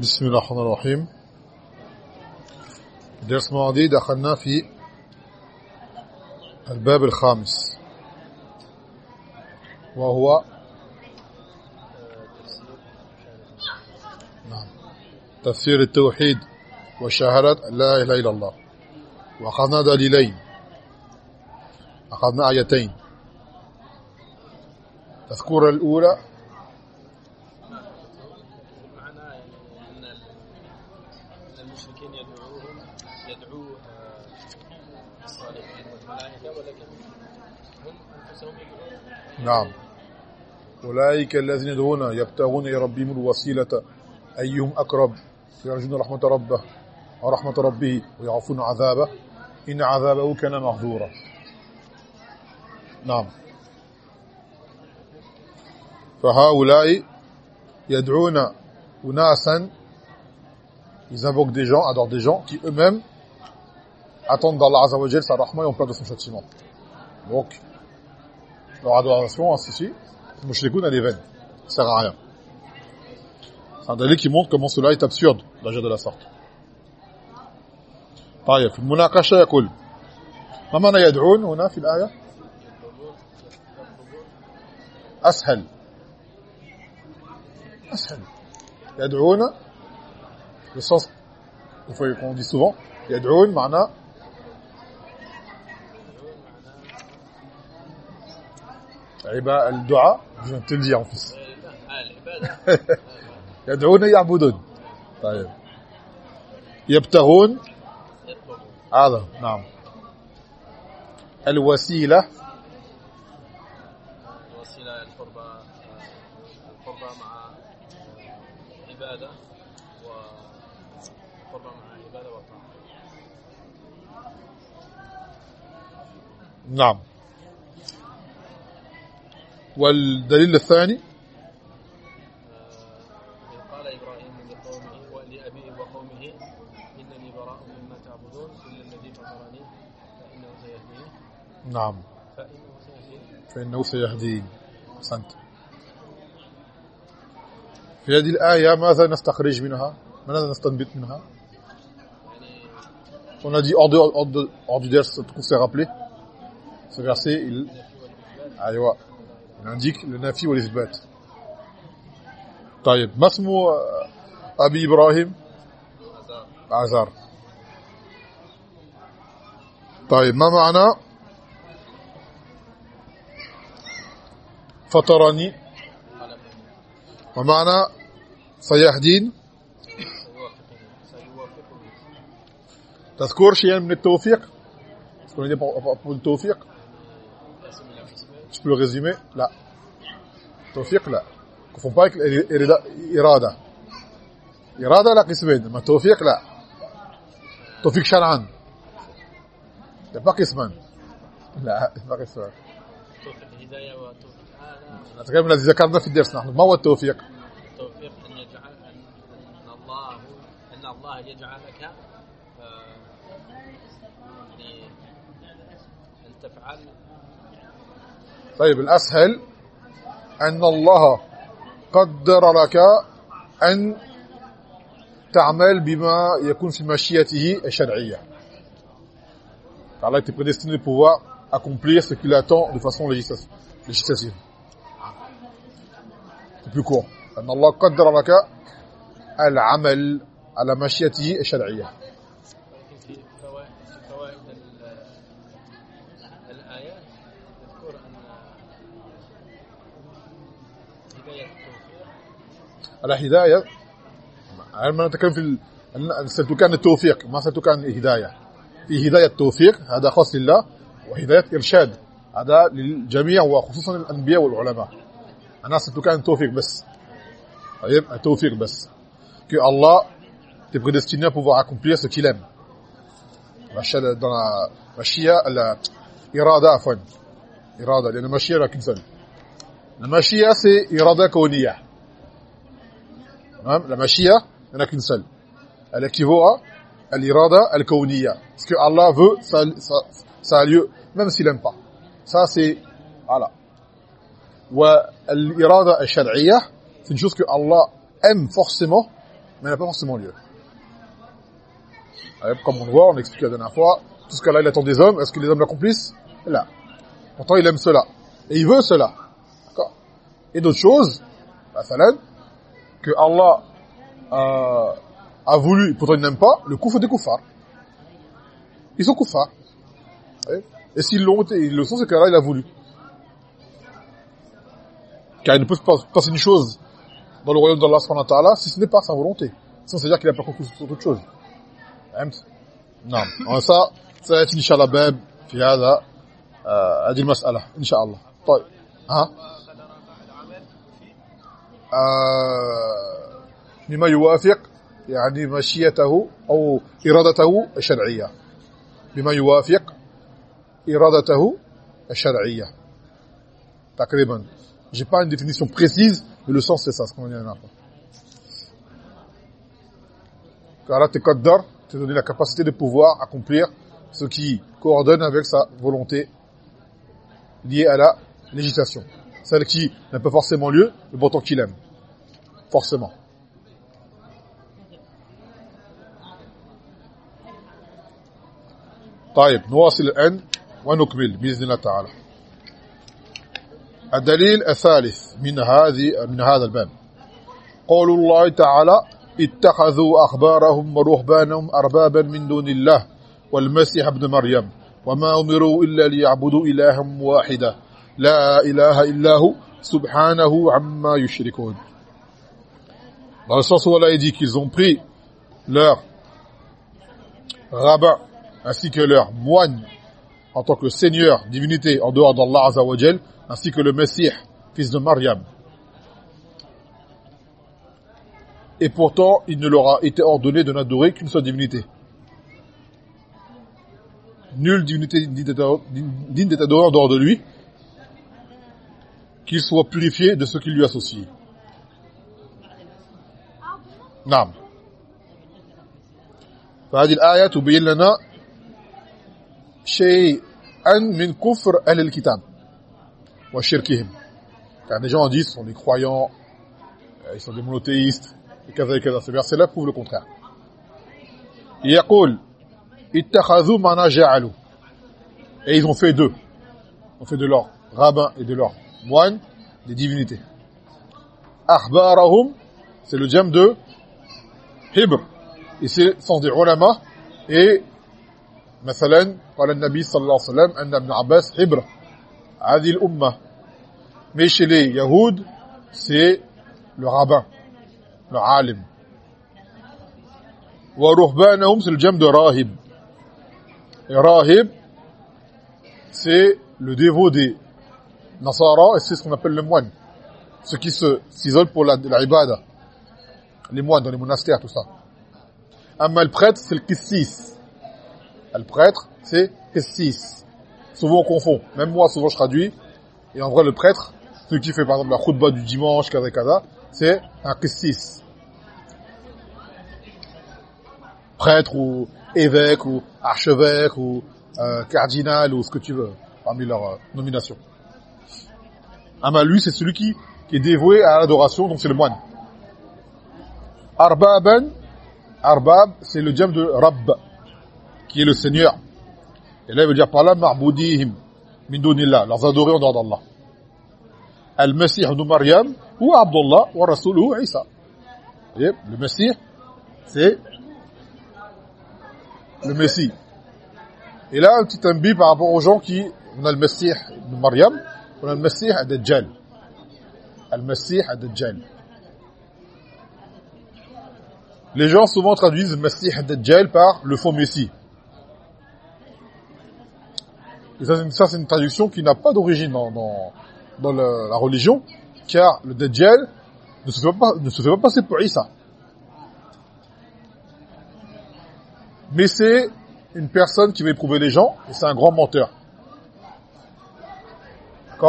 بسم الله الرحمن الرحيم. درس الماضي دخلنا في الباب الخامس. وهو نعم. تفسير التوحيد وشهادة لا إله إلا الله. وأخذنا دليلين. أخذنا آيتين. تذكر الأولى نعم. أولئك الذين يدعون يبتغون إلى ربهم الوسيلة. أيهم أقرب؟ يرجون رحمة ربه ورحمة ربه ويعفون عذابه. إن عذابه كان مغذورا نعم. فهؤلاء يدعون أناسا. Ils invoquent des gens, adorent des gens qui eux-mêmes attendent d'Allah Azza wa Jal sa rahma et ont peur de son châtiment. Donc, leur adoration, ainsi de suite, Mouchlikoun, elle est vaine. Ça sert à rien. C'est un dalil qui montre comment cela est absurde, d'agir de la sorte. طيب في المناقشة يقول ما معنى يدعون هنا في الآية أسهل أسهل يدعون le sens qu'on dit souvent يدعون معنى الدعاء je te le en plus يدعون يعبدون. طيب. يبتغون. هذا نعم. الوسيلة. الوسيلة القربى القربى مع عبادة والقربى مع عبادة وطاعة. نعم. والدليل الثاني؟ قال إبراهيم لقومه ولأبيه وقومه إنني براء مما تعبدون إلا الذي فطرني فإنه سيهدين. نعم. فإنه سيهدين. أحسنت. في هذه الآية ماذا نستخرج منها؟ ماذا نستنبط منها؟ يعني On a dit hors, de, hors, de, hors du ders, qu'on s'est rappelé. Ce verset, il, أيوة, il indique le nafi. طيب ما اسمه أبي إبراهيم عذاب عزار طيب ما معنى فطرني ومعنى سيهدين تذكر شيئا من التوفيق Est-ce qu'on a dit pour, pour- pour le tawfiq قسم إلى قسمين Tu peux le résumer لا. توفيق لا. avec l'irada irada irada لا قسمين. ما توفيق لا. توفيق شرعا. pas قسمان لا ما قسمان توفيق الهداية وتوفيق هذا نتكلم ذكرنا في الدرس. نحن ما هو التوفيق؟ توفيق أن يجعل أن الله أن الله يجعلك طيب الأسهل أن الله قدر لك أن تعمل بما يكون في مشيئته الشرعية. قال انت prédestiné de pouvoir accomplir ce qu'il attend de façon législative législative c'est plus court. أن الله قدر لك العمل على مشيئته الشرعية. على هداية. ما نتكلم في سألتك عن التوفيق ما سألتك عن الهدايه في هداية التوفيق هذا خاص لله وهداية إرشاد. هذا للجميع وخصوصا الأنبياء والعلماء. أنا سألتك عن التوفيق بس. طيب التوفيق بس. كي الله t'est prédestiné à pouvoir accomplir ce qu'il aime. Dans la machia la irada afwan. لأن المشيئه لكن سن المشيئه سي اراده كونيه La machia, il n'y en a qu'une seule. Elle équivaut à l'irada al-kawniya. Ce que Allah veut, ça, ça, ça a lieu, même s'il n'aime pas. Ça, c'est... Voilà. Wa l'irada al-shar'iyya, c'est une chose que Allah aime forcément, mais n'a pas forcément lieu. Comme on le voit, on explique la dernière fois, tout ce qu'Allah il attend des hommes, est-ce que les hommes l'accomplissent? Là. Pourtant, il aime cela. Et il veut cela. D'accord? Et d'autres choses, la salade, que Allah a, a voulu, pourtant il n'aime pas, le coup des koufars. Ils sont koufars. Et s'ils l'ont été, ils le sont, c'est qu'Allah il a voulu. Car il ne peut pas passer une chose dans le royaume d'Allah si ce n'est pas sa volonté. Sinon, c'est-à-dire qu'il n'a pas compris sur toute chose. Non. ça, ça va être Inch'Allah bab في هذا هذه المسألة إن شاء الله طيب ها بما يوافق يعني مشيته أو إرادته الشرعية بما يوافق إرادته الشرعية تقريبا j'ai pas une définition précise mais le sens c'est ça ce qu'on vient de dire car là تقدر te donner la capacité de pouvoir accomplir ce qui coordonne avec sa volonté liée à la législation. Celle qui n'a pas forcément lieu, mais pourtant qu'il aime. Forcément. طيب نواصل الآن ونكمل بإذن الله تعالى الدليل الثالث من هذه من هذا الباب قول الله تعالى اتخذوا أخبارهم ورهبانهم أربابا من دون الله والمسيح ابن مريم وما أمروا إلا ليعبدوا إلها واحدا la ilaha illa hu subhanahu amma dans le sens où Allah a dit qu'ils ont pris leur rabbin ainsi que leur moine en tant que seigneur, divinité en dehors d'Allah Azza ainsi que le Messie, fils de Mariam. Et pourtant, il ne leur a été ordonné de n'adorer qu'une seule divinité. Nulle divinité digne d'être adorée en dehors de lui, qu'il soit purifié de ce qu'il lui associe. نعم فهذه الآية تبين لنا شيئا من كفر أهل الكتاب وشركهم car des gens disent sont des croyants ils sont des monothéistes et كذا كذا ce verset là prouve le contraire يقول اتخذوا ما جعلوا et ils ont fait d'eux ils ont fait de leurs rabbins et de leurs moines des divinités ahbarahum c'est le jam de hibr et c'est sont des ulama et مثلا قال النبي صلى الله عليه وسلم ان ابن عباس حبر هذه الامه mais chez les yahoud c'est le rabbin le alim. Wa ruhbanahum, c'est le jam de rahib. Et rahib, c'est le dévot des Nasara, et c'est ce qu'on appelle le moine. Ceux qui s'isolent pour la, la. Les moines dans les monastères, tout ça. Amma le prêtre, c'est le kissis. Le prêtre, c'est kissis. Souvent on confond. Même moi, souvent je traduis. Et en vrai, le prêtre, celui qui fait par exemple la khutbah du dimanche, kada kada, c'est un qissis. Prêtre ou évêque ou archevêque ou euh, cardinal ou ce que tu veux, parmi leurs euh, nominations. Ama lui, c'est celui qui, qui est dévoué à l'adoration, donc c'est le moine. Arbaban, Arbab, c'est le diable de Rabb, qui est le Seigneur. Et là, il veut dire par là, Marboudihim, min dunillah, leurs adorés en dehors d'Allah. Al-Masih ibn Maryam, ou Abdullah, ou Rasuluhu Isa. Le Messie, c'est le Messie. Et là, un petit imbi par rapport aux gens qui, on a le Messie de Maryam, on a le Messie à Dajjal. Le Messie à Dajjal. Les gens souvent traduisent à Dajjal par le faux Messie. Et ça, c'est une traduction qui n'a pas d'origine dans la religion, car le Dajjal ne se fait pas, ne se fait pas passer pour Isa. Mais c'est une personne qui va éprouver les gens, et c'est un grand menteur.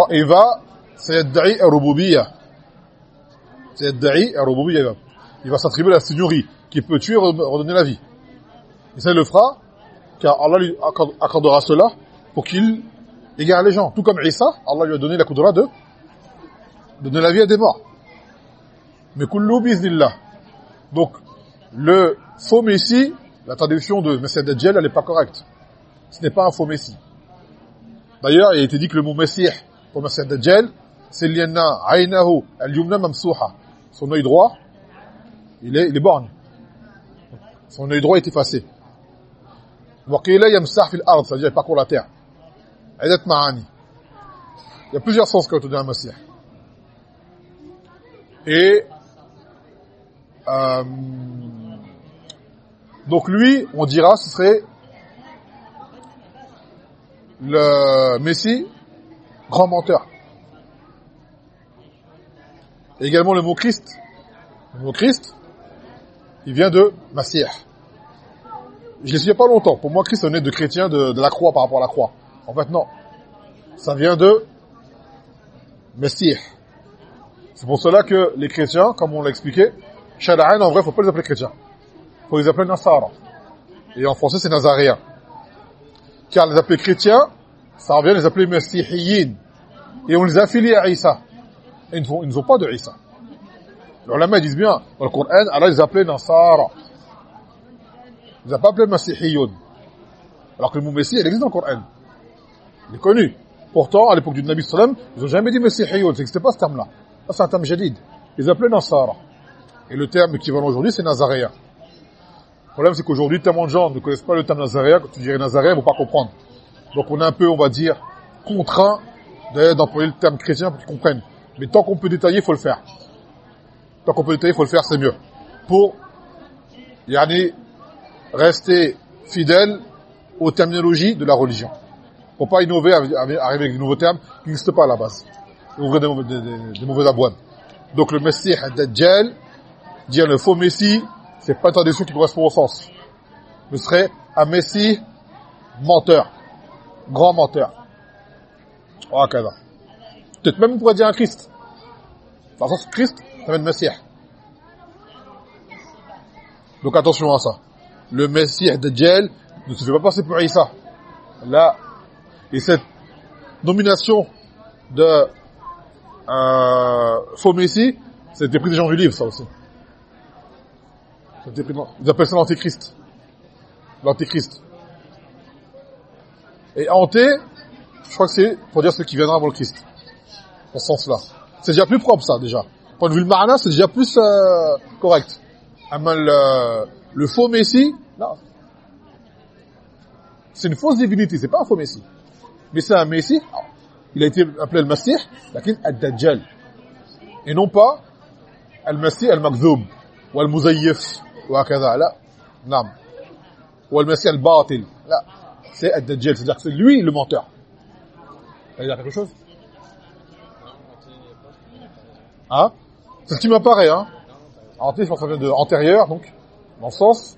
Et il va, c'est Yadda'i al-Rububiyya. C'est Yadda'i al-Rububiyya. Il va s'attribuer la seigneurie, qui peut tuer et redonner la vie. Et ça, il le fera, car Allah lui accordera cela pour qu'il égare les gens. Tout comme Isa, Allah lui a donné la coudra de donner la vie à des morts. Mais kullu biznillah. Donc, le faux messie, la traduction de Messie Dajjal, elle n'est pas correcte. Ce n'est pas un faux messie. D'ailleurs, il a été dit que le mot Messie Messie Dajjal, c'est lienna aynahu al-yumna mamsuha. Son œil droit, il est, il est borgne. Son œil droit est effacé. Waqila yamsah fil ard, c'est-à-dire il parcourt la terre. Aidat ma'ani. Il y a plusieurs sens quand on dit un Messie. Et euh, donc lui, on dira, ce serait le Messie, grand menteur. Et également le mot Christ. Le mot Christ, il vient de Massih. Je ne sais pas longtemps. Pour moi, Christ, on est de chrétien de, la croix par rapport à la croix. En fait, non. Ça vient de Messie. C'est pour cela que les chrétiens, comme on l'a expliqué, Shada'an, en vrai, faut pas les appeler chrétiens. faut les appeler Nasara. Et en français, c'est Nazaréen. Car les appeler chrétiens, ça revient les appeler Messihiyin. Et on les affilie à Isa. Et ils ne, ils pas de Isa. Les ulama disent bien, dans le Coran, Allah les appelait Nasara. Ils n'ont pas appelé Messihiyoun. Alors que le mot Messie, il existe dans le Coran. Il est connu. Pourtant, à l'époque du Nabi sallam, ils n'ont jamais dit Messihiyoun. Ça n'existait pas ce terme-là. c'est un terme jadid. Ils appelaient Nasara. Et le terme équivalent aujourd'hui, c'est Nazaréen. Le problème, c'est qu'aujourd'hui, tellement de gens ne connaissent pas le terme Nazaréen, quand tu dirais Nazaréen, ils vont pas comprendre. Donc on est un peu, on va dire, contraint d'employer le terme chrétien pour qu'ils comprennent. Mais tant qu'on peut détailler, il faut le faire. Tant qu'on peut détailler, il faut le faire, c'est mieux. Pour, yani, rester fidèle aux terminologies de la religion. Pour pas innover, arriver avec de nouveaux termes qui n'existent pas à la base. ouvrir des, des, des, des aboines. Donc le Messie Dajjal, dire le faux Messie, c'est pas une traduction qui correspond au sens. Ce serait un Messie menteur, grand menteur. Oh, Peut-être même on pourrait dire un Christ. Dans le Christ, ça veut dire Messie. Donc attention à ça. Le Messie de Djel ne se fait pas passer pour Isa. Là, et cette nomination de euh, faux Messie, c'était pris des gens du livre, ça aussi. Ils appellent ça l'antéchrist. L'antéchrist. Et hanté, je crois que c'est pour dire ce qui viendra avant le Christ. En ce sens-là. C'est déjà plus propre, ça, déjà. Point de vue le marana, c'est déjà plus euh, correct. Le, euh, le, faux Messie, non. C'est une fausse divinité, c'est pas un faux Messie. Mais c'est un Messie, ah, il a été appelé le Masih, lakin Ad-Dajjal. Et non pas Al-Masih Al-Makzoub, ou Al-Muzayyif, ou Akaza, là. Non. Ou Al-Masih Al-Batil, là c'est Ad-Dajjal c'est-à-dire que c'est lui le menteur il y a quelque chose hein c'est ce qui m'apparaît hein Anté ça vient de antérieur donc dans le sens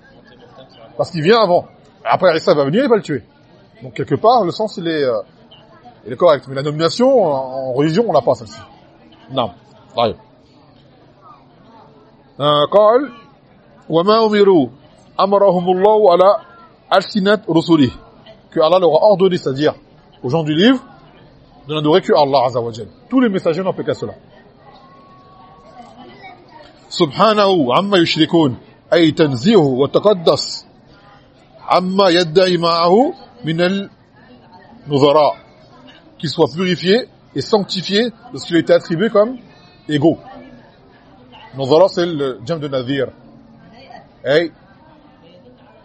parce qu'il vient avant après Issa va venir il va le tuer donc quelque part le sens il est euh, il est correct mais la nomination en, religion on l'a pas celle-ci non طيب قال وما أمروا أمرهم الله على ألسنة رسله que Allah leur a ordonné c'est-à-dire aux gens du livre de n'adorer que Allah Azza wa tous les messagers n'ont fait qu'à cela سبحانه عما يشركون أي تنزيهه وتقدس عما يدعي معه من النظراء qu'il soit purifié et sanctifié de ce qui lui était attribué comme égaux. Nuzara c'est le jam de Nadir اي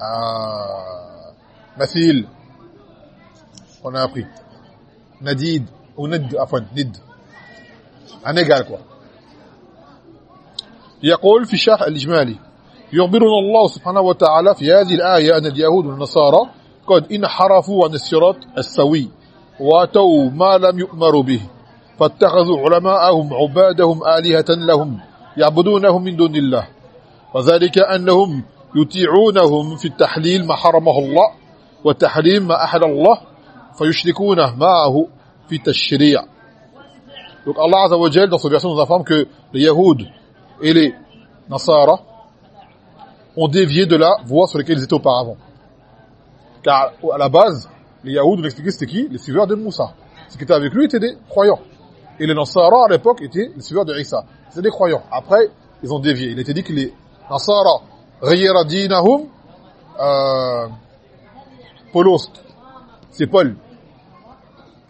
آه مثيل on a appris. Nadid ou ند عفوا ند un يقول في الشرح الإجمالي يخبرنا الله سبحانه وتعالى في هذه الآية أن اليهود والنصارى قد انحرفوا عن الصراط السوي واتوا ما لم يؤمروا به فاتخذوا علماءهم عبادهم آلهة لهم يعبدونهم من دون الله وذلك أنهم يطيعونهم في التحليل ما حرمه الله وتحريم ما أحل الله donc Allah azza wa jalla dans sa version nous informe que les Yahoud et les Nasara ont dévié de la voie sur laquelle ils étaient auparavant. Car à la base les Yahoud nous expliquaient c'était qui? Les suiveurs de Moussa. Ceux qui étaient avec lui étaient des croyants. Et les Nasara à l'époque étaient les suiveurs de Isa. C'était des croyants. Après ils ont dévié. Il était dit que les Nasara ghayyara dinahum euh, polost c'est Paul.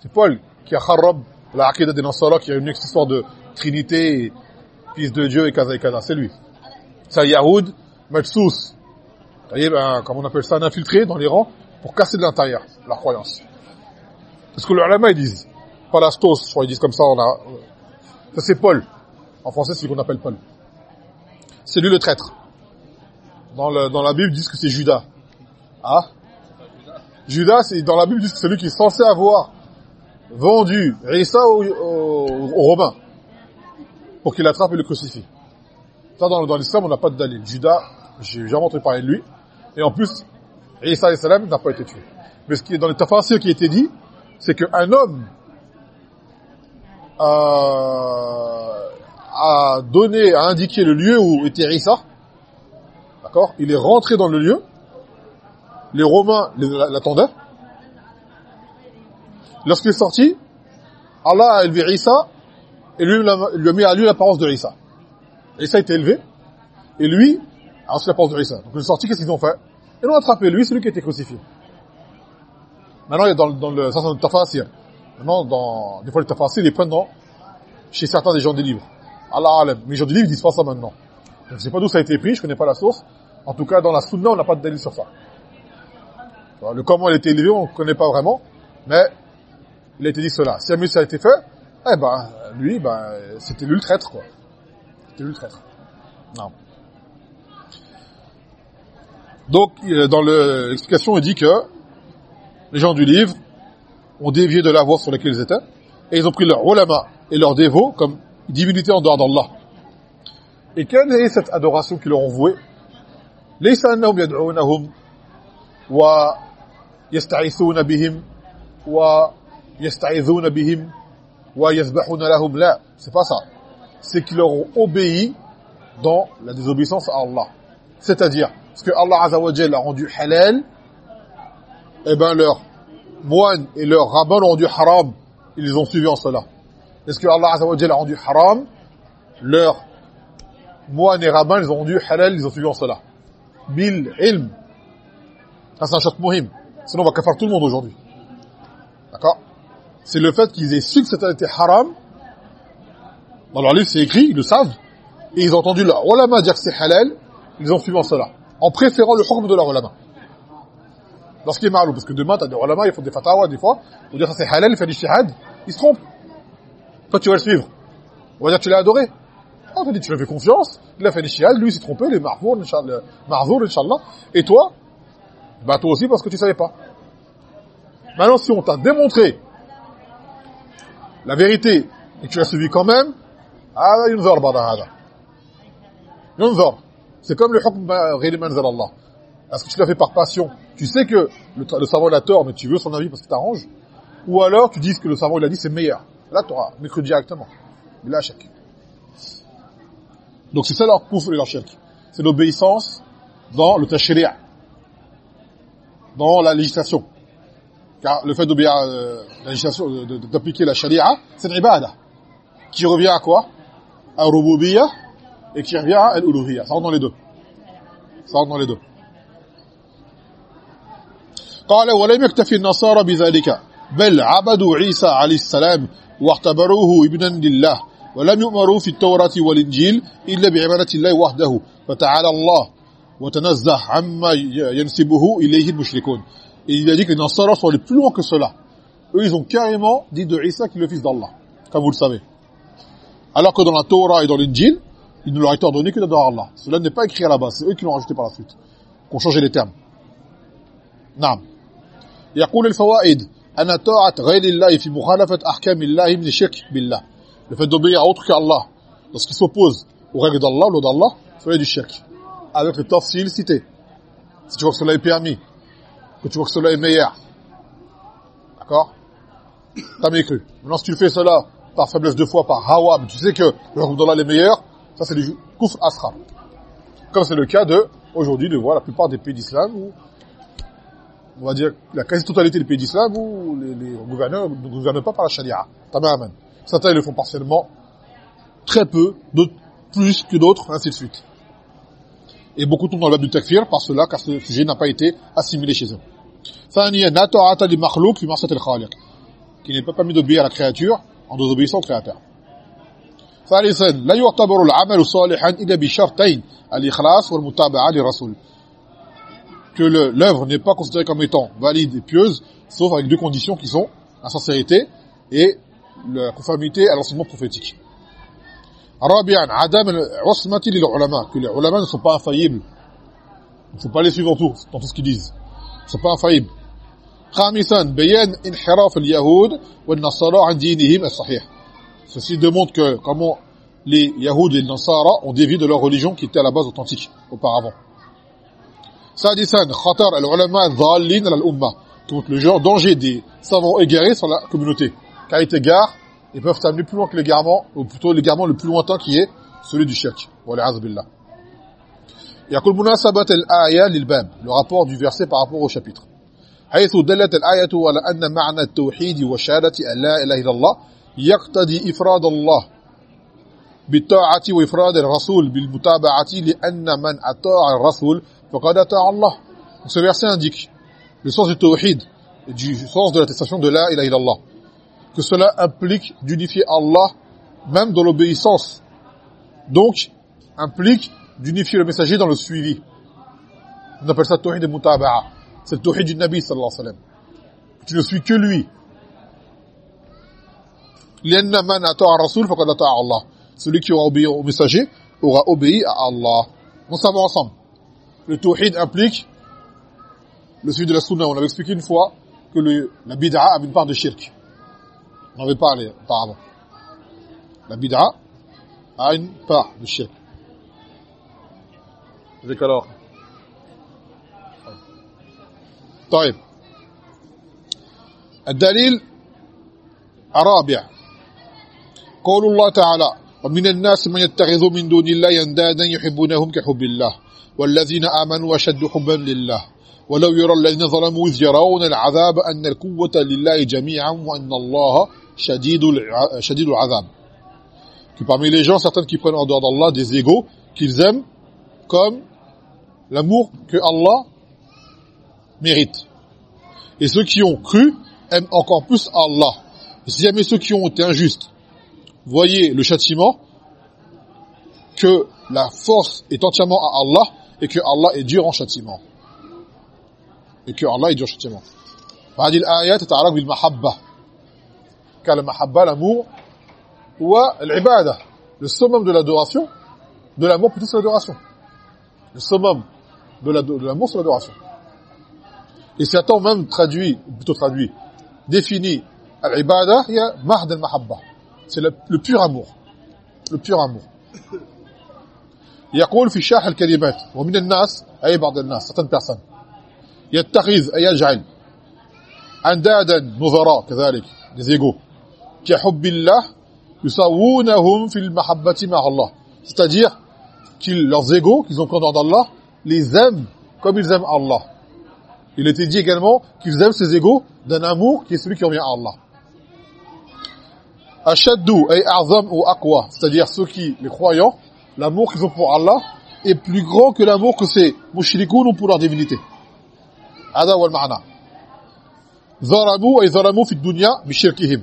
C'est Paul qui a kharab la aqidah des Nasara qui a une histoire de trinité fils de Dieu et kaza et kaza. C'est lui. C'est Yahoud Matsous ben, comme on appelle ça un infiltré dans les rangs pour casser de l'intérieur la croyance. Parce que les ulama ils disent. Palastos je crois ils disent comme ça on a ça c'est Paul. En français c'est ce qu'on appelle Paul. C'est lui le traître. Dans, dans la Bible, ils disent que c'est Judas. Ah? Judas, dans la Bible, c'est lui qui est censé avoir vendu Rissa aux, Romains pour qu'il l'attrape et le crucifie. Ça, dans, dans l'islam, on n'a pas de dalil. Judas, j'ai jamais entendu parler de lui. Et en plus, Isa et Salam n'a pas été tué. Mais ce qui est dans les tafsir qui a été dit, c'est qu'un homme a, a donné, a indiqué le lieu où était Isa, il est rentré dans le lieu. Les Romains l'attendaient. Lorsqu'il est sorti, Allah a élevé Isa et lui, lui a mis à lui l'apparence de Isa. Isa était élevé et lui a reçu l'apparence de Isa. Donc il est sorti, qu'est-ce qu'ils ont fait? Ils l'ont attrapé, lui, c'est lui qui a été crucifié. Maintenant, il a dans, dans le, c'est le tafasir. Maintenant, dans, des fois, les tafasir, les prennent dans, chez certains des gens des livres. Allah Mais les gens des livres, ils disent pas ça maintenant. Je ne sais pas d'où ça a été pris, je connais pas la source. En tout cas, dans la sunna, on n'a pas de délit sur ça. Le comment il a été élevé, on ne connaît pas vraiment, mais il a été dit cela. Si un ça a été fait, eh ben, lui, ben, c'était lui le traître, quoi. C'était lui le traître. Non. Donc, dans l'explication, il dit que les gens du livre ont dévié de la voie sur laquelle ils étaient, et ils ont pris leur ulama et leur dévots comme divinité en dehors d'Allah. Et quelle est cette adoration qu'ils leur ont vouée ليس أنهم يدعونهم ويستعيثون بهم ويستعيذون بهم ويذبحون لهم لا c'est pas ça c'est qu'ils leur ont obéi dans la désobéissance à Allah c'est-à-dire ce que Allah Azza wa a rendu halal eh ben leurs moines et leurs rabbins l'ont rendu haram ils les ont suivis en cela est-ce que Allah Azza wa a rendu haram leurs moines et rabbins ils ont rendu halal ils ont suivi en cela bil ilm. Ça, c'est un shot mohim. Sinon, on va faire tout le monde aujourd'hui. D'accord? C'est le fait qu'ils aient su que c'était haram. Dans leur livre, c'est écrit, ils le savent. Et ils ont entendu leur ulama dire que c'est halal. Ils ont suivi en cela. En préférant le hukm de leur ulama. Lorsqu'il est malou. Parce que demain, t'as des ulama, ils font des fatawa, des fois. Ils dire ça c'est halal, ils font du shihad. Ils se trompent. Toi, tu vas le suivre. On va dire tu l'as adoré. On t'a dit, tu lui as fait confiance, il a fait des chial, lui s'est trompé, il est marvour, Inch'Allah. Et toi, bah toi aussi parce que tu savais pas. Maintenant, si on t'a démontré la vérité et tu l'as suivi quand même, ah, yunzor bada Yunzor. C'est comme le hukm ghayri manzal Allah. Est-ce que tu l'as fait par passion? Tu sais que le, savant a tort, mais tu veux son avis parce que t'arranges? Ou alors tu dis que le savant il a dit c'est meilleur. Là, tu auras cru directement. Là, chacun. Donc c'est ça leur coufre et leur shirk. C'est l'obéissance dans le tashri'a, dans la législation. Car le fait d'obéir euh, la législation, d'appliquer la sharia, c'est l'ibada. Qui revient à quoi À rububiyya et qui revient à l'uluhiyya. Ça rentre dans les deux. Ça rentre dans les deux. قال ولم يكتفي النصارى بذلك بل عبدوا عيسى عليه السلام واعتبروه ابنا لله ولم يؤمروا في التوراة والإنجيل إلا بعبادة الله وحده فتعالى الله وتنزه عما ينسبه إليه المشركون Et il a dit que les Nasara sont les plus loin que cela. Eux, ils ont carrément dit de Isa qu'il est le fils d'Allah, comme vous le savez. Alors que dans la Torah et dans l'Injil, il ne leur a été ordonné que d'adorer Allah. Cela n'est pas écrit à la base, c'est eux qui l'ont rajouté par la suite, qui ont changé les termes. نعم. يقول الفوائد أن طاعة غير الله في مخالفة أحكام الله من الشرك بالله le fait d'obéir à autre qu'Allah, lorsqu'il s'oppose aux règles d'Allah, l'eau d'Allah, c'est du shirk. Avec le tafsil cité. Si tu vois que cela est permis, que tu vois que cela est meilleur, d'accord T'as bien cru. Maintenant, si tu fais cela par faiblesse de foi, par hawa, tu sais que le d'Allah est meilleur, ça c'est du kufr asra. Comme c'est le cas de, aujourd'hui, de voir la plupart des pays d'islam où, on va dire, la quasi-totalité des pays d'islam où les, gouverneurs ne gouvernent pas par la sharia. Certains le font partiellement, très peu, d'autres plus que d'autres, ainsi de suite Et beaucoup tombent dans le bab du takfir par cela, car ce sujet n'a pas été assimilé chez eux. ثانيا لا طاعة لمخلوق في معصية الخالق qui n'est pas permis d'obéir à la créature en désobéissant au créateur. ثالثا لا يعتبر العمل صالحا إلا بشرطين الإخلاص والمتابعة للرسول que le- l'œuvre n'est pas considérée comme étant valide et pieuse sauf avec deux conditions qui sont la sincérité et la conformité à l'enseignement prophétique. رابعا عدم العصمة للعلماء que les ulama ne sont pas infaillibles. Il ne faut pas les suivre en tout, dans tout ce qu'ils disent. Ils ne sont pas infaillibles. خامسا بيان انحراف اليهود والنصارى عن دينهم الصحيح. Ceci démontre que comment les Yahoud et les Nasara ont dévié de leur religion qui était à la base authentique auparavant. سادسا خطر العلماء الضالين على الأمة donc le genre danger des savants égarés sur la communauté car ils t'égarent ils peuvent t'amener plus loin que l'égarement ou plutôt l'égarement le plus lointain qui est celui du shirk والعياذ بالله يقول مناسبة الآية للباب le rapport du verset par rapport au chapitre حيث دلت الآية على أن معنى التوحيد وشهادة أن لا إله إلا الله يقتضي إفراد الله بالطاعة وإفراد الرسول بالمتابعة لأن من أطاع الرسول فقد أطاع الله Donc, ce verset indique le sens du tawhid et du sens de l'attestation de la ilaha illallah que cela implique d'unifier Allah même dans l'obéissance. Donc, implique d'unifier le messager dans le suivi. On appelle ça tawhid mutaba'a. C'est le tawhid du Nabi sallallahu alayhi wa sallam. Tu ne suis que lui. Celui qui aura obéi au messager aura obéi à Allah. On s'en va ensemble. Le tawhid implique le suivi de la sunna. On avait expliqué une fois que le, la bid'a a une part de shirk. On avait parlé auparavant. La bid'a a une part de shirk. Avec alors طيب الدليل الرابع قول الله تعالى ومن الناس من يتخذ من دون الله اندادا يحبونهم كحب الله والذين آمنوا أشد حبا لله ولو يرى الذين ظلموا إذ يرون العذاب أن القوة لله جميعا وأن الله shadidul azab. Que parmi les gens certains qui prennent en dehors d'Allah des égaux qu'ils aiment comme l'amour que Allah mérite. Et ceux qui ont cru aiment encore plus Allah. Et si jamais ceux qui ont été injustes voyez le châtiment que la force est entièrement à Allah et que Allah est dur en châtiment. Et que Allah est dur en châtiment car le mahabba, l'amour والعبادة le summum de l'adoration de l'amour plutôt c'est l'adoration le summum de la- de l'amour c'est l'adoration et Satan même traduit ou plutôt traduit définit العبادة هي mahd al-mahabba c'est le, le pur amour le pur amour يقول في شرح الكلمات ومن الناس أي بعض الناس certaines personnes يتخذ أي يجعل أندادا نظراء كذلك des égaux c'est-à-dire qu'ils leurs égaux qu'ils ont condamnés d'Allah les aiment comme ils aiment Allah. Il était dit également qu'ils aiment ces égaux d'un amour qui est celui qui revient à Allah. Ashaddu ay ou aqwa c'est-à-dire ceux qui les croyants l'amour qu'ils ont pour Allah est plus grand que l'amour que ces mushrikoun ont pour leur divinité. Ada huwa al-ma'na zalamu ay zalamu fi dunya bi shirkihim.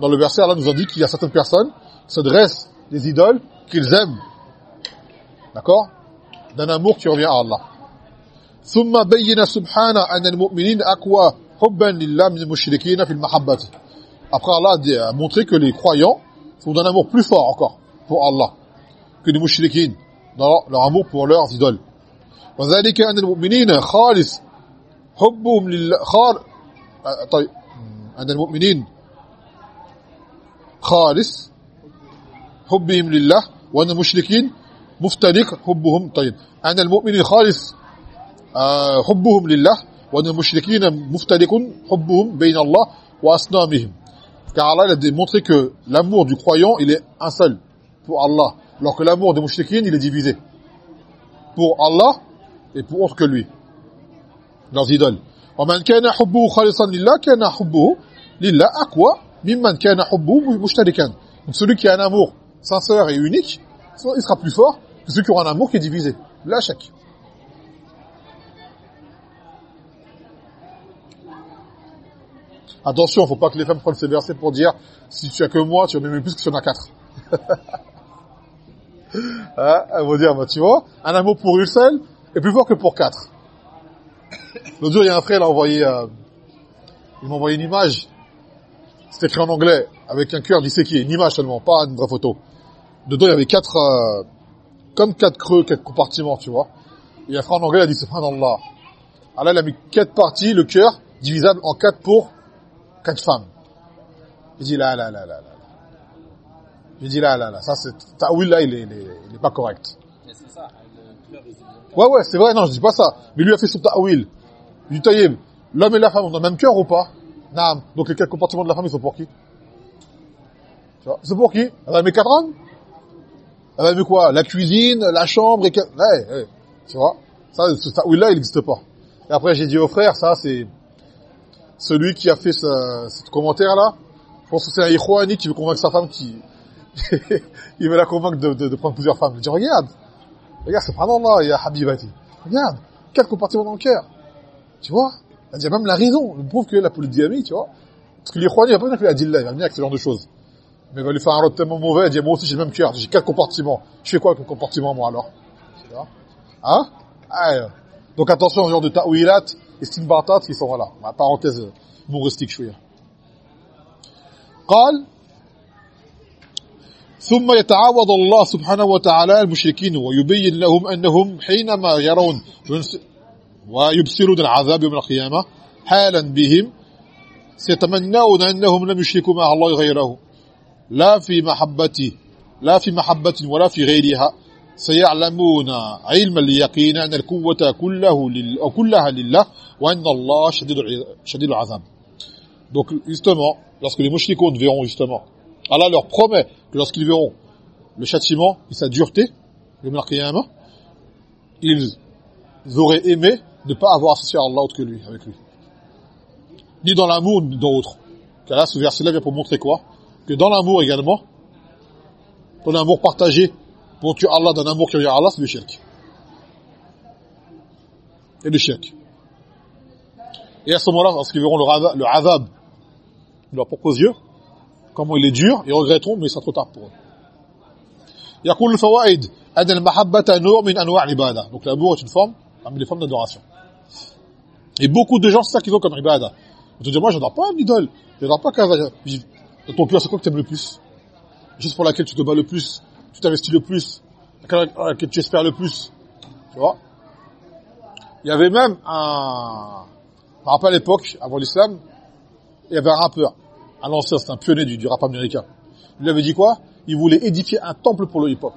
dans le verset Allah nous indique qu'il y a certaines personnes qui s'adressent des idoles qu'ils aiment d'accord d'un amour qui revient à Allah ثم بين سبحانه أن المؤمنين أقوى حبا لله من المشركين في المحبة après Allah a dit- a montré que les croyants sont d'un amour plus fort encore pour Allah que les mushrikin dans leur amour pour leurs idoles وذلك أن المؤمنين خالص حبهم لله خال آه، طيب أن المؤمنين خالص حبهم لله وأن المشركين مفترق حبهم طيب أن المؤمنين خالص آه، حبهم لله وأن المشركين مفترق حبهم بين الله وأصنامهم car Allah a démontré que l'amour du croyant il est un seul pour Allah alors que l'amour des mouchriquins il est divisé pour Allah et pour autre que lui leurs idoles ومن كان حبه خالصا لله كان حبه لله أقوى Donc celui qui a un amour sincère et unique, il sera plus fort que celui qui aura un amour qui est divisé. La chèque. Attention, faut pas que les femmes prennent ces versets pour dire si tu as que moi, tu en as même plus que si tu en as quatre. hein, elles vont dire, bah, tu vois, un amour pour une seule est plus fort que pour quatre. L'autre jour, il y a un frère, envoyé, euh, il m'a envoyé une image c'est écrit en anglais, avec un cœur disséqué, une image seulement, pas une vraie photo. Dedans, il y avait quatre, euh, comme quatre creux, quatre compartiments, tu vois. Et un frère en anglais, il a dit, subhanallah. Alors, il a mis quatre parties, le cœur, divisable en quatre pour quatre femmes. Je dis là, là, là, là, là. Je dis là, là, là. Ça, c'est, oui, là, il est, il est, il est pas correct. Mais c'est ça, le cœur, Ouais, ouais, c'est vrai, non, je dis pas ça. Mais lui a fait son ta'wil. Il dit, l'homme et la femme ont le même cœur ou pas? Donc les quatre comportements de la femme, ils sont pour qui? Tu vois C'est pour qui? Elle va aimer quatre hommes Elle va aimer quoi? La cuisine, la chambre et... Ouais, ouais. Tu vois? Ça, ce ta'wil-là, il n'existe pas. Et après, j'ai dit au frère, ça, c'est celui qui a fait ce, commentaire-là, je pense que c'est un Ikhwani qui veut convaincre sa femme qui... il veut la convaincre de, prendre plusieurs femmes. Il dit, regarde, regarde, c'est Allah, il y a Habibati. Regarde, quatre compartiments dans le cœur. Tu vois? Elle dit, même la raison, il prouve que la polygamie, tu vois. Parce que l'Ikhwani, il va pas venir avec la il va venir avec ce genre de choses. Mais il va lui faire un rôle tellement mauvais, il dit, moi aussi j'ai le même cœur, j'ai quatre compartiments. Je fais quoi avec mon compartiment, moi, alors Tu vois Hein ah, Donc attention au genre de ta'wilat, استنباطات qui sont là مع parenthèse humoristique شويه قال ثم يتعوض الله سبحانه وتعالى المشركين ويبين لهم أنهم حينما يرون ويبصرون العذاب يوم القيامة حالا بهم سيتمنون أنهم لم يشركوا مع الله غيره. لا في محبته لا في محبة ولا في غيرها. سيعلمون علم اليقين أن القوة كله لله كلها لله وأن الله شديد شديد العذاب. Donc justement lorsque les mouchrikoun verront justement Allah leur promet que lorsqu'ils verront le châtiment et sa dureté le Qiyamah ils auraient aimé ne pas avoir associé Allah autre que lui avec lui ni dans l'amour ni dans autre car là ce verset là vient pour montrer quoi que dans l'amour également dans l'amour partagé pour tuer Allah d'un amour qui vient à Allah, c'est le shirk. Et le shirk. Et à ce moment-là, lorsqu'ils verront le, le azab de leur propre yeux, comment il est dur, ils regretteront, mais c'est trop tard pour eux. يقول الفوائد أن المحبة نوع من أنواع العبادة donc l'amour est une forme parmi les formes d'adoration et beaucoup de gens c'est ça qu'ils ont comme ibada ils te disent moi j'adore pas une idole j'adore pas Kaza ton cœur c'est quoi que tu aimes le plus? Juste pour laquelle tu te bats le plus tu t'investis le plus, que tu espères le plus. Tu vois? Il y avait même un... Je me rappelle à l'époque, avant l'islam, il y avait un rappeur, un lanceur, c'est un pionnier du, rap américain. Il lui avait dit quoi? Il voulait édifier un temple pour le hip-hop.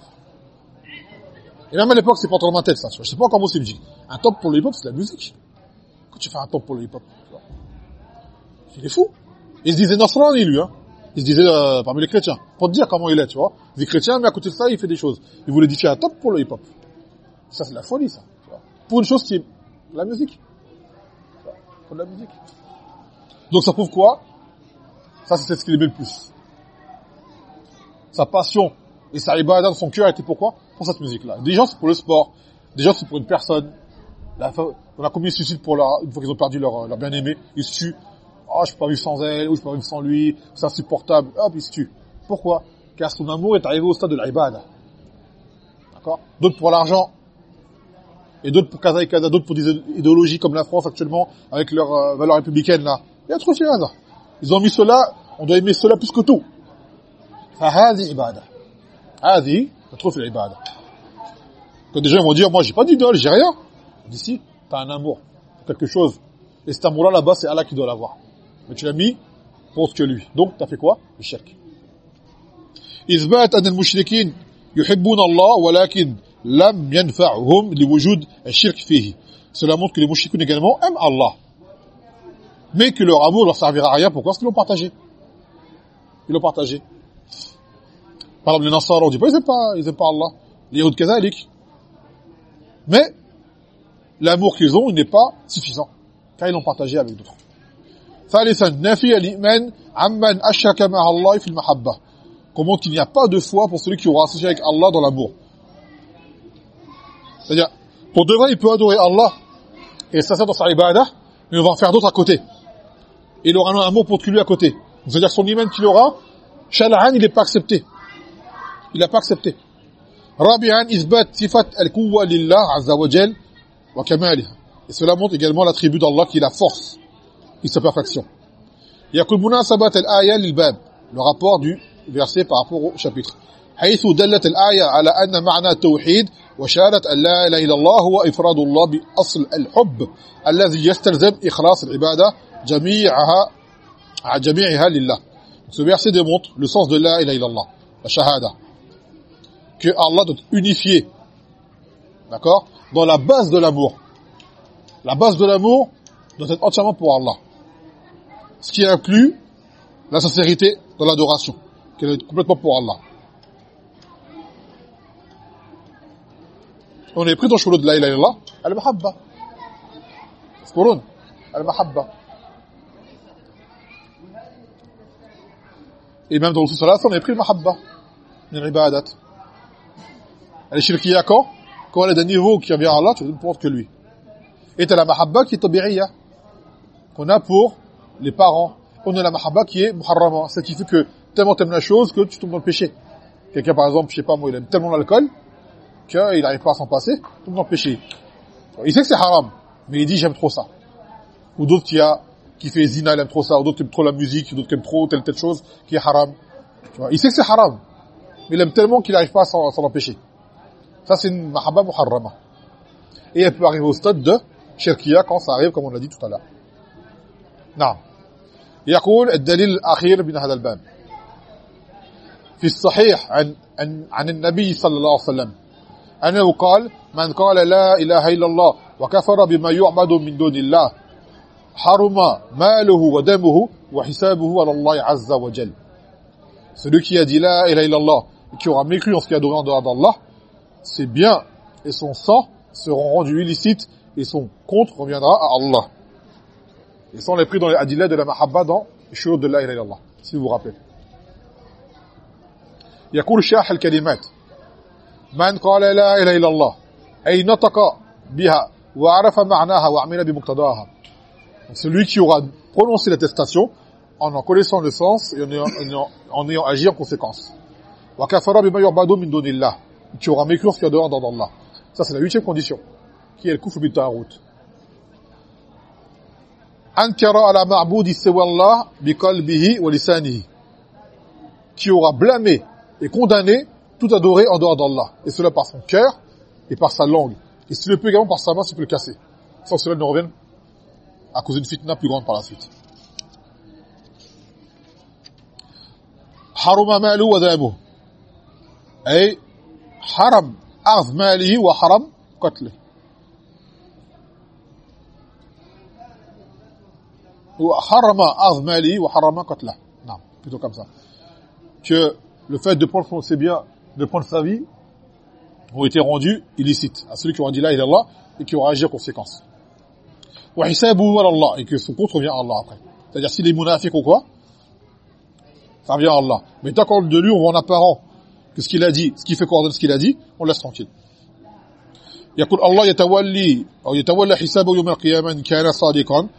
Et même à l'époque, c'est pas dans ma tête, ça. Je sais pas comment c'est musique. Un temple pour le hip-hop, c'est la musique. Quand tu fais un temple pour le hip-hop. Il est fou. Il se disait Nasrani, lui, hein il se disait euh, parmi les chrétiens, pour te dire comment il est, tu vois. Il est chrétien, mais à côté de ça, il fait des choses. Il voulait édifier un top pour le hip-hop. Ça, c'est la folie, ça. Pour une chose qui est la musique. Pour la musique. Donc ça prouve quoi? Ça, c'est ce qu'il aimait le plus. Sa passion et sa ibada dans son cœur était pourquoi? Pour cette musique-là. Des gens, c'est pour le sport. Des gens, c'est pour une personne. La, on a combien de suicides pour leur, une fois qu'ils ont perdu leur, leur bien-aimé Ils se tuent oh, je peux pas vivre sans elle, ou je peux pas vivre sans lui, c'est insupportable, hop, il se tue. Pourquoi Car son amour est arrivé au stade de l'ibad. D'accord D'autres pour l'argent, et d'autres pour Kaza et Kaza, d'autres pour des idéologies comme la France actuellement, avec leurs euh, valeurs républicaines là. Il y a trop de choses. Ils ont mis cela, on doit aimer cela plus que tout. فهذه عبادة هذه trop fait l'ibada. Quand des gens vont dire, moi j'ai pas d'idole, j'ai rien. D'ici, t'as un amour, quelque chose. Et cet amour-là, là-bas, c'est Allah qui doit l'avoir mais tu l'as mis pour ce que lui. Donc, tu as fait quoi Le shirk. إثبات أن المشركين يحبون الله ولكن lam yanfa'uhum liwujud shirk fihi cela montre que les mouchikoun également aiment Allah mais que leur amour leur servira à rien pourquoi parce qu'ils l'ont partagé ils l'ont partagé par exemple les Nasara on dit pas ils aiment pas ils aiment pas Allah les Yahoud kazalik mais l'amour qu'ils ont n'est pas suffisant car ils l'ont partagé avec d'autres. Comment il n'y a pas de foi pour celui qui aura associé avec Allah dans l'amour. C'est-à-dire, pour de vrai, il peut adorer Allah et ça dans sa ibadah, mais il va en faire d'autres à côté. Il aura un amour pour lui à côté. C'est-à-dire, son iman qu'il aura, Shalahan, il n'est pas accepté. Il n'a pas accepté. Rabi'an isbat sifat al-kuwa lillah azza et cela montre également l'attribut d'Allah qui est la force et sa perfection يقول مناسبة الآية للباب le rapport du verset par rapport au chapitre حيث دلت الآية على أن معنى التوحيد وشهادة أن لا إله إلا الله هو إفراد الله بأصل الحب الذي يستلزم إخلاص العبادة جميعها جميعها لله Ce verset démontre le sens de la ilaha illallah, la shahada. Que Allah doit unifier, d'accord, Dans la base de l'amour. La base de l'amour doit être entièrement pour Allah. Ce qui inclut la sincérité dans l'adoration, qu'elle est complètement pour Allah. On est pris dans le de la ilaha illallah, al-mahabba. Al-mahabba. Et même dans le salat, on est pris le mahabba, min ibadat. Elle est Quand elle est d'un niveau qui vient à Allah, tu ne portes que lui. Et tu as la mahabba qui est tabi'iyya, qu'on a pour les parents. On a la mahabba qui est muharrama, ce qui fait que tellement t'aimes la chose que tu tombes dans le péché. Quelqu'un par exemple, je sais pas moi, il aime tellement l'alcool qu'il n'arrive pas à s'en passer, tombe dans le péché. Il sait que c'est haram, mais il dit j'aime trop ça. Ou d'autres qui a qui fait zina, il aime trop ça, ou d'autres qui aiment trop la musique, d'autres qui aiment trop telle telle chose qui est haram. Tu vois, il sait que c'est haram, mais il aime tellement qu'il n'arrive pas à s'en empêcher. Ça c'est une mahabba muharrama. Et elle peut arriver au stade de shirkiya quand ça arrive comme on l'a dit tout à l'heure. نعم يقول الدليل الأخير من هذا الباب في الصحيح عن, عن, عن النبي صلى الله عليه وسلم أنه قال من قال لا إله إلا الله وكفر بما يعبد من دون الله حرم ماله ودمه وحسابه على الله عز وجل celui qui a dit la ilaha illallah et qui aura mécru en ce qui adoré en dehors d'Allah ses biens et son sang seront rendus illicites et son compte reviendra à Allah Et ça, on l'a pris dans les adillah de la mahabba dans shurut de la ilaha illallah, si vous vous rappelez. يقول شاح الكلمات من قال لا إله إلا الله أي نطق بها وعرف معناها وعمل بمقتضاها celui qui aura prononcé l'attestation en en connaissant le sens et en ayant, en ayant, en ayant agi en conséquence وكفر بما يعبد من دون الله qui aura mécru ce qu'il y a dehors d'Allah ça c'est la huitième condition qui est le kufr bit-ta'arut ankara ala ma'budi Allah bihi wa lisanihi. Qui aura blâmé et condamné tout adoré en dehors d'Allah. Et cela par son cœur et par sa langue. Et s'il le peut également par sa main s'il peut le casser. Sans que cela ne revienne à cause d'une fitna plus grande par la suite. Haruma malu wa damu haram arz malihi wa haram qatlihi Non, plutôt comme ça. Que le fait de prendre ses biens, de prendre sa vie, ont été rendus illicites à celui qui aura dit là, il est Allah, et qui aura agi en conséquence. Et que son compte revient à Allah après. C'est-à-dire s'il est munafiq ou quoi, ça revient à Allah. Mais tant qu'on de lui, on voit en apparent que ce qu'il a dit, ce qui fait coordonner ce qu'il a dit, on laisse tranquille. يقول الله يتولي أو يتولى حسابه يوم القيامة إن كان صادقا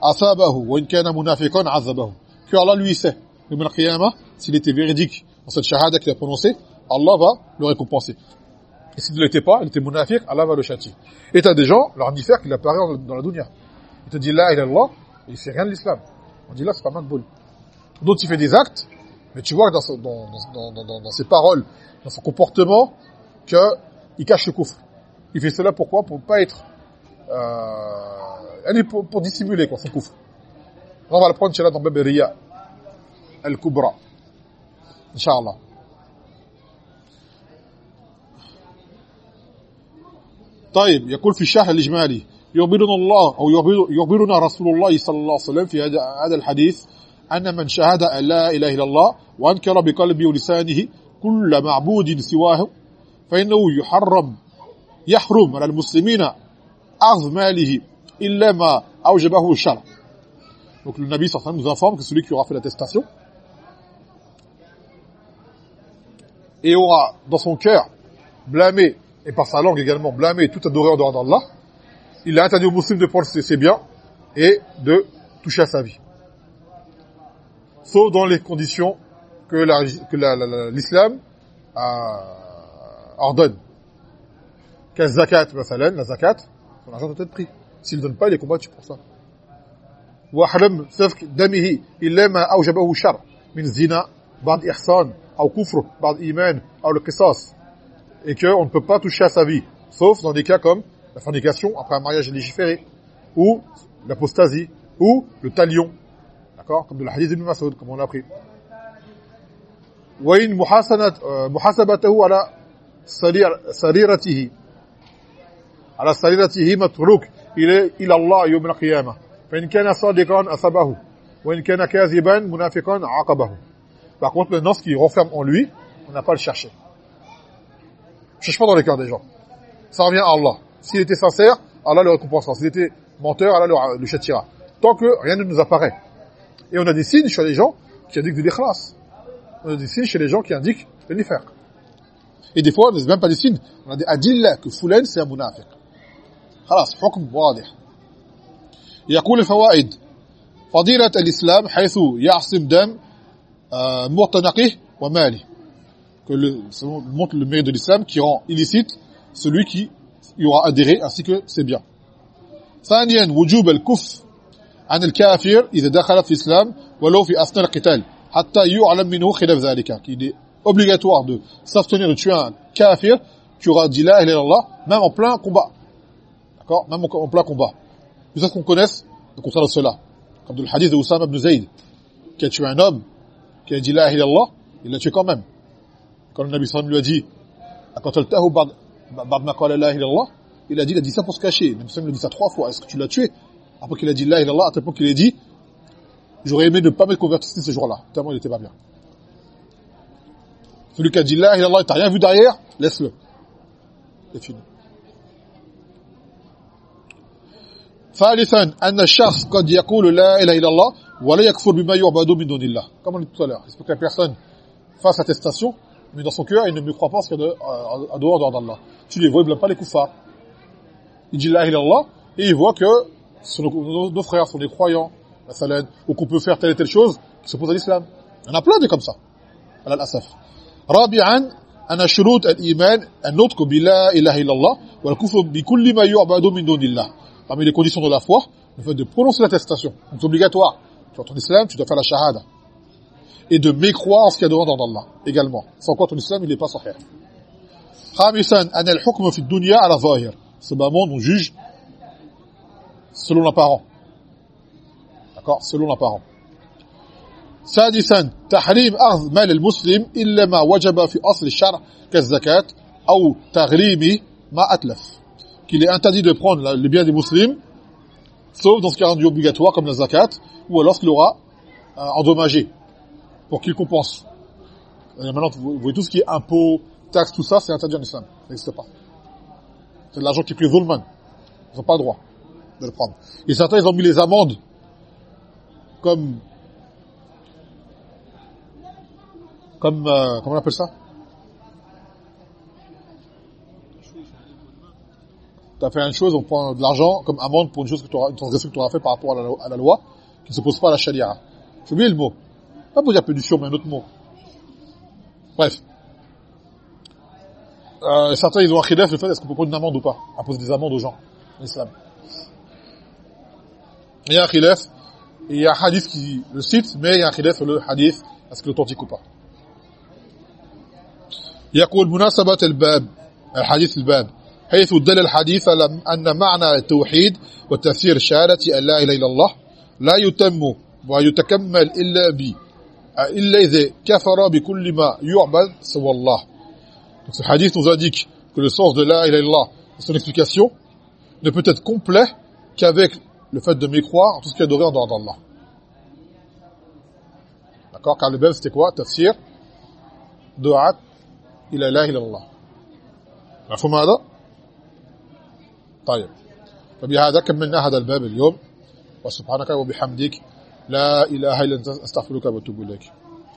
athabahu wa in kana munafiqan azabahu que Allah lui sait le qiyamah s'il était véridique dans cette shahada qu'il a prononcée Allah va le récompenser et s'il ne l'était pas il était munafiq Allah va le châtier et t'as des gens leur faire qu'il apparaît dans la dunya il te dit la ilaha illallah il fait rien de l'islam on dit là c'est pas mal de boule d'autres il fait des actes mais tu vois dans, dans, dans, dans, dans ses paroles dans son comportement que il cache le coufre il fait cela pourquoi pour pas être euh, elle est pour, pour dissimuler quoi son kufr on va le prendre chez là dans Bab Riya al-Kubra Inch'Allah طيب يقول في الشرح الإجمالي يخبرنا الله أو يخبرنا رسول الله صلى الله عليه وسلم في هذا الحديث أن من شهد أن لا إله إلا الله وأنكر بقلبه ولسانه كل معبود سواه فإنه يحرم يحرم على المسلمين أخذ ماله إلا ما أوجبه الشرع Donc le Nabi sallallahu nous informe que celui qui aura fait l'attestation et aura dans son cœur blâmé et par sa langue également blâmé tout adoré en dehors d'Allah, il a interdit aux musulmans de prendre ses biens et de toucher à sa vie. Sauf dans les conditions que l'islam ordonne. Qu'un zakat, la zakat, son argent doit être pris. S'il ne donne pas, il est combattu pour ça. وحرم سفك دمه إلا ما أوجبه الشرع من زنا بعد إحسان أو كفر بعد إيمان أو القصاص et qu'on ne peut pas toucher à sa vie sauf dans des cas comme la fornication après un mariage légiféré ou l'apostasie ou le talion d'accord comme de la hadith de Mas'ud comme on l'a appris وإن محاسنة محاسبته على سريرته على سريرته متروك إلى إلى الله يوم القيامة فإن كان صادقا أصابه وإن كان كاذبا منافقا عاقبه Par contre, maintenant, ce qui renferme en lui, on n'a pas à le chercher. Ne cherche pas dans les cœurs des gens. Ça revient à Allah. S'il était sincère, Allah le récompensera. S'il était menteur, Allah le, le châtira. Tant que rien ne nous apparaît. Et on a des signes chez les gens qui indiquent de l'ikhlas. On a des signes chez les gens qui indiquent le nifaq. Et des fois, on n'a même pas des signes. On a des adillah que Foulen, c'est un munafiq. خلاص حكم واضح يقول الفوائد فضيلة الإسلام حيث يعصم دم مرتنقه وماله que le, montre le mérite de l'islam qui rend illicite celui qui y aura adhéré ainsi que ses biens. ثانيا وجوب الكف عن الكافر إذا دخل في الإسلام ولو في أثناء القتال حتى يعلم منه خلاف ذلك qu'il est obligatoire de s'abstenir de tuer un kafir qui aura dit la ilaha illallah même en plein combat D'accord Même en plein combat. Ce qu'on connaisse le contraire de cela. Comme dans le hadith de Oussama ibn Zayd, qui a tué un homme, qui a dit la ilaha illallah, il l'a tué quand même. Quand le Nabi sallam lui a dit, qataltahu ba'd ma qala la ilaha illallah, il a dit, il a dit ça pour se cacher. Le Nabi sallam lui a dit ça trois fois. Est-ce que tu l'as tué Après qu'il a dit la ilaha illallah, à tel point qu'il a dit, j'aurais aimé ne pas m'être converti ce jour-là, tellement il était pas bien. Celui qui a dit la ilaha illallah, t'as rien vu derrière, laisse-le. C'est fini. ثالثا أن الشخص قد يقول لا إله إلا الله ولا يكفر بما يعبد من دون الله comme on dit tout à l'heure il se peut que la personne fasse attestation mais dans son cœur il ne me croit pas ce qu'il y a à dehors d'Allah tu les vois il blâme pas les kuffars il dit la ilaha illallah et il voit que nos, nos frères sont des croyants ou qu'on peut faire telle et telle chose qui s'oppose à l'islam il y en a plein de comme ça على الأسف رابعا أن شروط الإيمان النطق بلا إله إلا الله والكفر بكل ما يعبد من دون الله parmi les conditions de la foi, le fait de prononcer l'attestation. Donc c'est obligatoire. Tu as ton islam, tu dois faire la shahada. Et de mécroire en ce qu'il y a devant d'Allah, également. Sans quoi ton islam, il n'est pas sahih. خامسا أن الحكم في الدنيا على ظاهر. C'est un monde on juge selon l'apparent. D'accord Selon l'apparent. سادسا تحريم أخذ مال المسلم إلا ما وجب في أصل الشرع كالزكاة أو تغريمه ما أتلف qu'il est interdit de prendre les biens des musulmans, sauf dans ce qui est rendu obligatoire, comme la zakat, ou alors qu'il aura euh, endommagé, pour qu'il compense. Et maintenant, vous voyez tout ce qui est impôts, taxes, tout ça, c'est interdit en islam. Ça n'existe pas. C'est de l'argent qui est pris zulman. Ils n'ont pas le droit de le prendre. Et certains, ils ont mis les amendes comme... Comme... Euh, comment on appelle ça? Tu as fait une chose, on prend de l'argent comme amende pour une chose que tu auras, transgression que tu auras fait par rapport à la, loi, qui ne s'oppose pas à la charia. J'ai oublié le mot. Pas pour dire pédition, mais un autre mot. Bref. Euh, certains, ils ont un khilaf, le fait, est-ce qu'on peut prendre une amende ou pas Imposer des amendes aux gens, en islam? Il y a un khilaf, il y a un hadith qui le cite, mais il y a un khilaf sur le hadith, est-ce qu'il est ou pas يقول مناسبة الباب الحديث الباب حيث دل الحديث أن معنى التوحيد وتفسير شهادة أن لا إله إلا الله لا يتم ويتكمل إلا ب إلا إذا كفر بكل ما يعبد سوى الله Donc ce hadith nous indique que le sens de la ilaha illallah son explication ne peut être complet qu'avec le fait de mécroire en tout ce qui est adoré en dehors d'Allah. D'accord Car le bel c'était quoi Tafsir دعاء إلى إله إلا الله مفهوم هذا طيب فبهذا كملنا هذا الباب اليوم وسبحانك وبحمدك لا إله إلا أنت أستغفرك وأتوب إليك